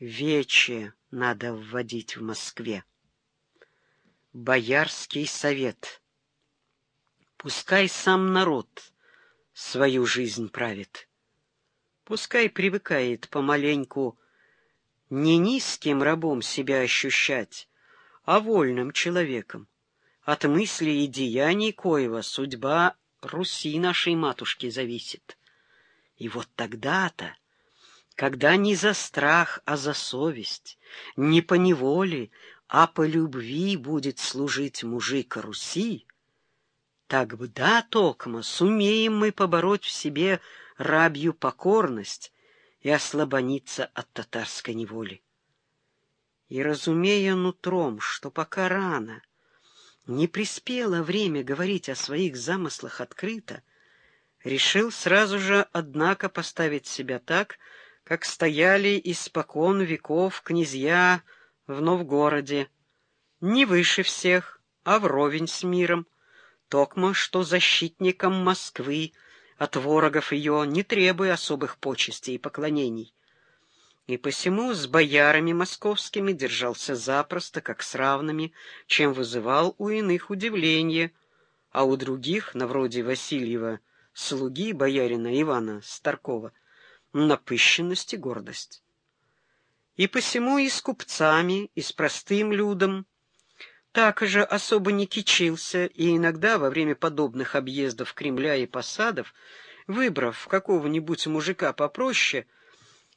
Вече надо вводить в Москве. Боярский совет. Пускай сам народ свою жизнь правит. Пускай привыкает помаленьку не низким рабом себя ощущать, а вольным человеком. От мысли и деяний коего судьба Руси нашей матушки зависит. И вот тогда-то, когда не за страх, а за совесть, не по неволе, а по любви будет служить мужик Руси, тогда, Токма, сумеем мы побороть в себе рабью покорность и ослабониться от татарской неволи. И, разумея нутром, что пока рано, не приспело время говорить о своих замыслах открыто, решил сразу же, однако, поставить себя так, как стояли испокон веков князья в Новгороде, не выше всех, а вровень с миром, токмо, что защитникам Москвы от ворогов ее не требуя особых почестей и поклонений. И посему с боярами московскими держался запросто, как с равными, чем вызывал у иных удивление, а у других, на вроде Васильева, слуги боярина Ивана Старкова, напыщенность и гордость. И посему и с купцами, и с простым людом так же особо не кичился, и иногда во время подобных объездов Кремля и посадов, выбрав какого-нибудь мужика попроще,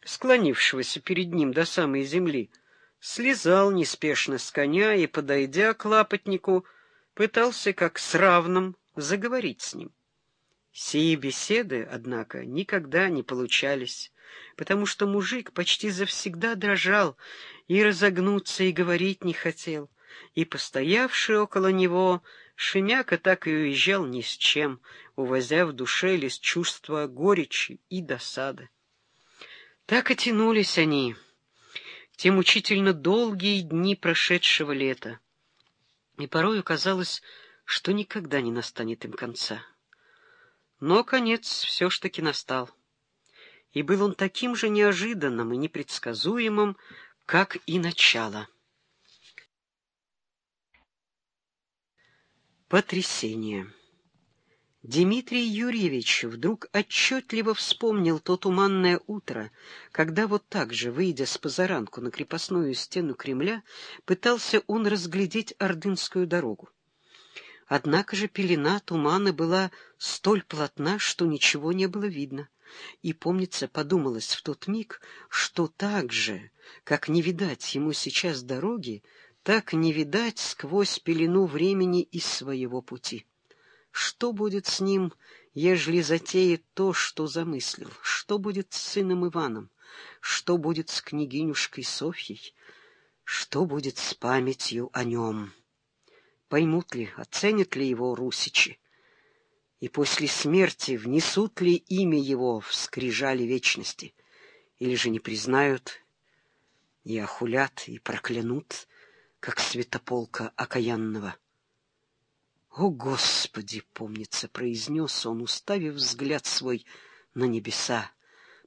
склонившегося перед ним до самой земли, слезал неспешно с коня и, подойдя к лапотнику, пытался как с равным заговорить с ним. Сии беседы, однако, никогда не получались, потому что мужик почти завсегда дрожал и разогнуться и говорить не хотел, и, постоявший около него, Шемяка так и уезжал ни с чем, увозя в душе лишь чувство горечи и досады. Так и тянулись они, те мучительно долгие дни прошедшего лета, и порою казалось, что никогда не настанет им конца. Но конец все ж таки настал. И был он таким же неожиданным и непредсказуемым, как и начало. Потрясение. Дмитрий Юрьевич вдруг отчетливо вспомнил то туманное утро, когда вот так же, выйдя с позаранку на крепостную стену Кремля, пытался он разглядеть Ордынскую дорогу. Однако же пелена тумана была столь плотна, что ничего не было видно. И, помнится, подумалось в тот миг, что так же, как не видать ему сейчас дороги, так не видать сквозь пелену времени из своего пути. Что будет с ним, ежели затеет то, что замыслил? Что будет с сыном Иваном? Что будет с княгинюшкой Софьей? Что будет с памятью о нем? Поймут ли, оценят ли его русичи, и после смерти внесут ли имя его в скрижали вечности, или же не признают и охулят, и проклянут, как святополка окаянного. «О, Господи!» — помнится, произнес он, уставив взгляд свой на небеса.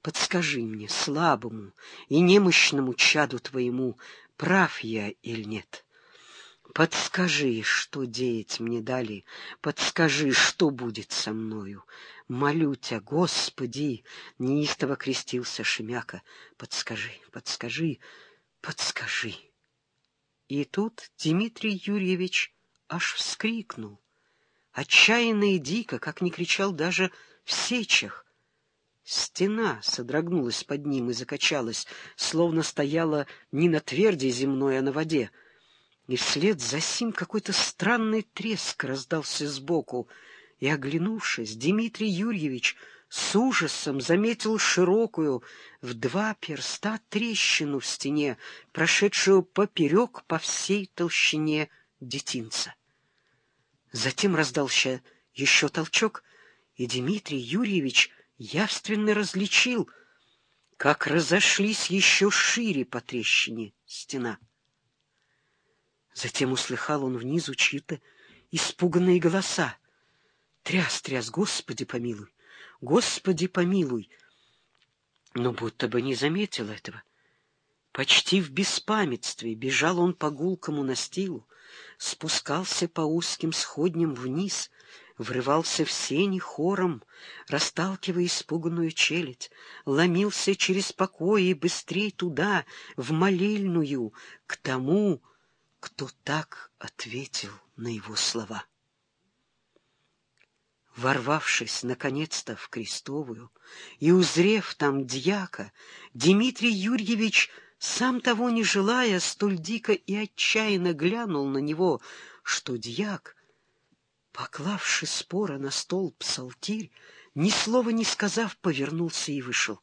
«Подскажи мне, слабому и немощному чаду твоему, прав я или нет?» Подскажи, что деять мне дали, подскажи, что будет со мною. Молю тебя, Господи, неистово крестился Шемяка. Подскажи, подскажи, подскажи. И тут Дмитрий Юрьевич аж вскрикнул, отчаянно и дико, как не кричал даже в сечах. Стена содрогнулась под ним и закачалась, словно стояла не на тверди земной, а на воде и вслед за сим какой-то странный треск раздался сбоку, и, оглянувшись, Дмитрий Юрьевич с ужасом заметил широкую в два перста трещину в стене, прошедшую поперек по всей толщине детинца. Затем раздался еще толчок, и Дмитрий Юрьевич явственно различил, как разошлись еще шире по трещине стена. Затем услыхал он внизу чьи-то испуганные голоса. Тряс, тряс, Господи помилуй, Господи помилуй. Но будто бы не заметил этого. Почти в беспамятстве бежал он по гулкому настилу, спускался по узким сходням вниз, врывался в сени хором, расталкивая испуганную челядь, ломился через покои быстрей туда, в молельную, к тому, кто так ответил на его слова. Ворвавшись, наконец-то, в Крестовую и узрев там дьяка, Дмитрий Юрьевич, сам того не желая, столь дико и отчаянно глянул на него, что дьяк, поклавши спора на стол псалтирь, ни слова не сказав, повернулся и вышел.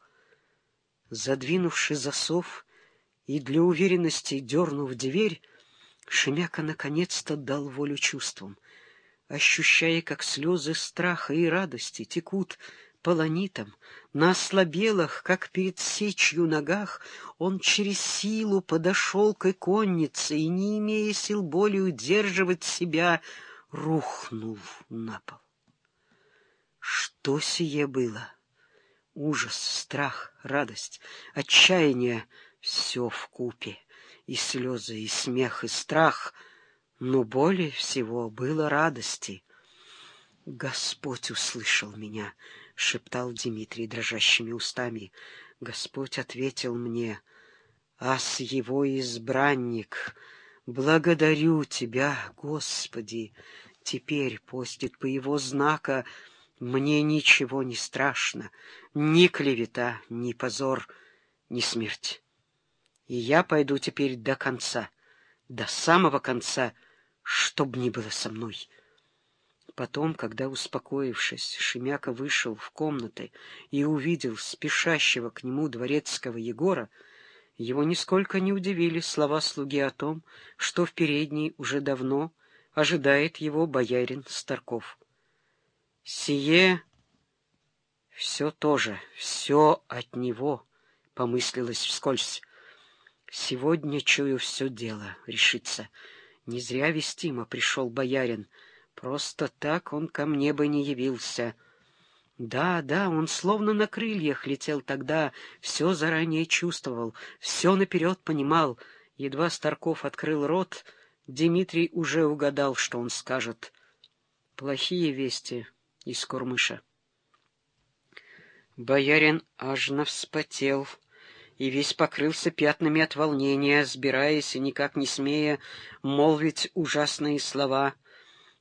Задвинувши засов и для уверенности дернув дверь, Шемяка наконец-то дал волю чувствам, ощущая, как слезы страха и радости текут полонитом, на ослабелых, как перед сечью ногах, он через силу подошел к иконнице и, не имея сил боли удерживать себя, рухнул на пол. Что сие было? Ужас, страх, радость, отчаяние — все в купе и слезы, и смех, и страх, но более всего было радости. «Господь услышал меня», — шептал Дмитрий дрожащими устами. «Господь ответил мне, ас его избранник, благодарю тебя, Господи, теперь постит по его знака, мне ничего не страшно, ни клевета, ни позор, ни смерть». И я пойду теперь до конца, до самого конца, чтоб ни было со мной. Потом, когда, успокоившись, Шемяка вышел в комнаты и увидел спешащего к нему дворецкого Егора, его нисколько не удивили слова слуги о том, что в передней уже давно ожидает его боярин Старков. «Сие все тоже, все от него», — помыслилось вскользь. Сегодня, чую, все дело решится. Не зря вестимо пришел боярин. Просто так он ко мне бы не явился. Да, да, он словно на крыльях летел тогда, все заранее чувствовал, все наперед понимал. Едва Старков открыл рот, Дмитрий уже угадал, что он скажет. Плохие вести из Курмыша. Боярин аж навспотел и весь покрылся пятнами от волнения, сбираясь и никак не смея молвить ужасные слова.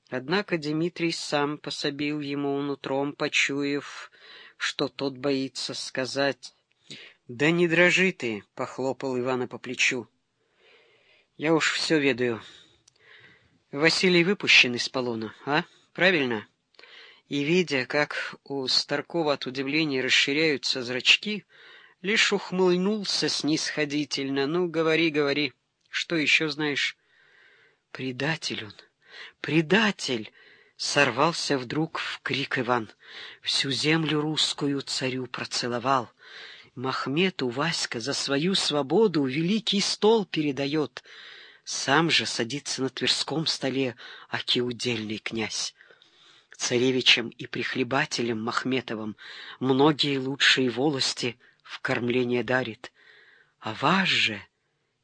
Однако Дмитрий сам пособил ему нутром, почуяв, что тот боится сказать. — Да не дрожи ты, — похлопал Ивана по плечу. — Я уж все ведаю. Василий выпущен из полона, а? Правильно? И, видя, как у Старкова от удивления расширяются зрачки, — лишь ухмыльнулся снисходительно. «Ну, говори, говори, что еще знаешь?» «Предатель он, предатель!» Сорвался вдруг в крик Иван. Всю землю русскую царю процеловал. Махмету Васька за свою свободу великий стол передает. Сам же садится на Тверском столе, аки удельный князь. Царевичем и прихлебателем Махметовым многие лучшие волости — в кормление дарит. А вас же,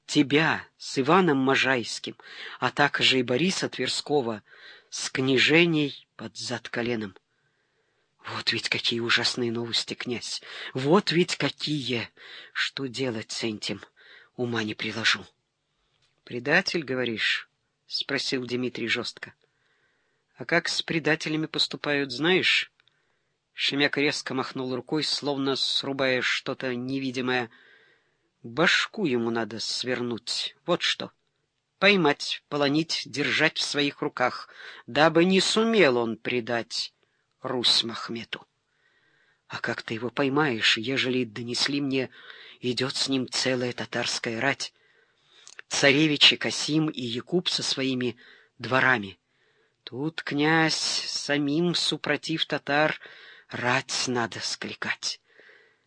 тебя с Иваном Можайским, а также и Бориса Тверского с княжений под зад коленом. Вот ведь какие ужасные новости, князь! Вот ведь какие! Что делать с этим? Ума не приложу. — Предатель, говоришь? — спросил Дмитрий жестко. — А как с предателями поступают, знаешь? Шемяк резко махнул рукой, словно срубая что-то невидимое. Башку ему надо свернуть. Вот что. Поймать, полонить, держать в своих руках, дабы не сумел он предать Русь Махмету. А как ты его поймаешь, ежели донесли мне, идет с ним целая татарская рать? Царевичи Касим и Якуб со своими дворами. Тут князь самим, супротив татар, Рать надо скликать.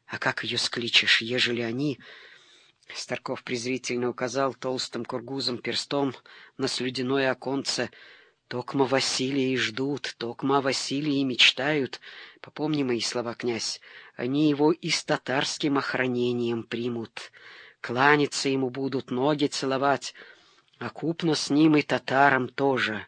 А как ее скличешь, ежели они... Старков презрительно указал толстым кургузом перстом на слюдяное оконце. Токма Василия ждут, токма Василии мечтают. Попомни мои слова, князь, они его и с татарским охранением примут. кланяться ему будут, ноги целовать, а купно с ним и татарам тоже.